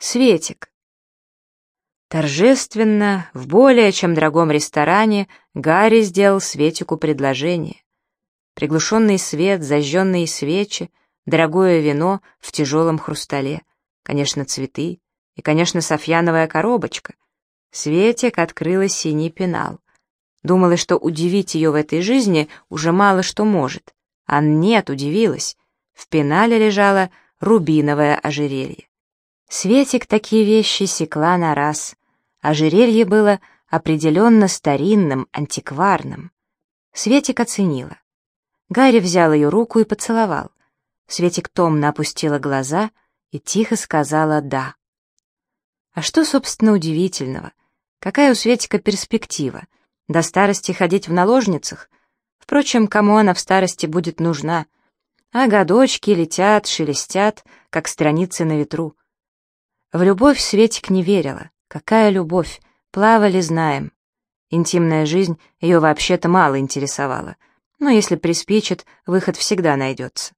Светик. Торжественно, в более чем дорогом ресторане, Гарри сделал Светику предложение. Приглушенный свет, зажженные свечи, дорогое вино в тяжелом хрустале, конечно, цветы и, конечно, софьяновая коробочка. Светик открыла синий пенал. Думала, что удивить ее в этой жизни уже мало что может. А нет, удивилась. В пенале лежало рубиновое ожерелье. Светик такие вещи секла на раз. Ожерелье было определенно старинным, антикварным. Светик оценила. Гарри взял ее руку и поцеловал. Светик томно опустила глаза и тихо сказала «да». А что, собственно, удивительного? Какая у Светика перспектива? До старости ходить в наложницах? Впрочем, кому она в старости будет нужна? А годочки летят, шелестят, как страницы на ветру. В любовь Светик не верила. Какая любовь? Плавали, знаем. Интимная жизнь ее вообще-то мало интересовала. Но если приспичит, выход всегда найдется.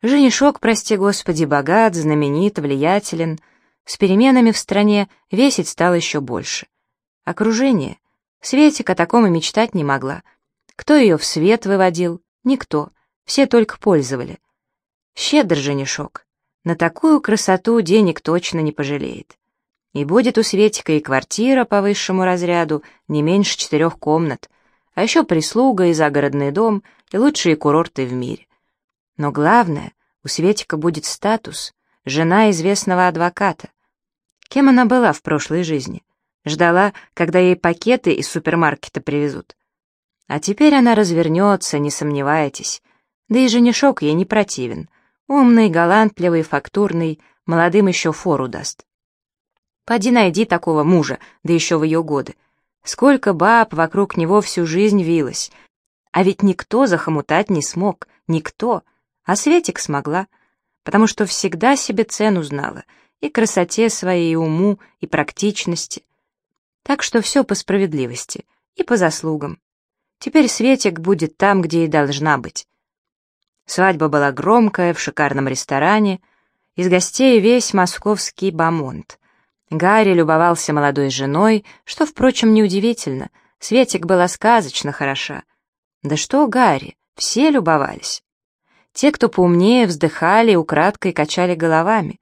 Женишок, прости господи, богат, знаменит, влиятелен. С переменами в стране весить стало еще больше. Окружение. Светик о таком и мечтать не могла. Кто ее в свет выводил? Никто. Все только пользовали. Щедр женишок. На такую красоту денег точно не пожалеет. И будет у Светика и квартира по высшему разряду, не меньше четырех комнат, а еще прислуга и загородный дом, и лучшие курорты в мире. Но главное, у Светика будет статус, жена известного адвоката. Кем она была в прошлой жизни? Ждала, когда ей пакеты из супермаркета привезут. А теперь она развернется, не сомневайтесь. Да и женишок ей не противен. Умный, галантливый, фактурный, молодым еще фору даст. Поди найди такого мужа, да еще в ее годы. Сколько баб вокруг него всю жизнь вилось. А ведь никто захомутать не смог, никто. А Светик смогла, потому что всегда себе цену знала, и красоте своей, и уму, и практичности. Так что все по справедливости и по заслугам. Теперь Светик будет там, где и должна быть. Свадьба была громкая, в шикарном ресторане, из гостей весь московский бамонт. Гарри любовался молодой женой, что, впрочем, неудивительно, Светик была сказочно хороша. Да что Гарри, все любовались. Те, кто поумнее, вздыхали и украдкой качали головами.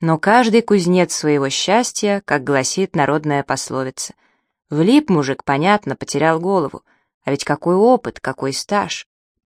Но каждый кузнец своего счастья, как гласит народная пословица. Влип мужик, понятно, потерял голову. А ведь какой опыт, какой стаж.